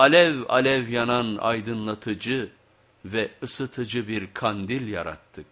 alev alev yanan aydınlatıcı ve ısıtıcı bir kandil yarattık.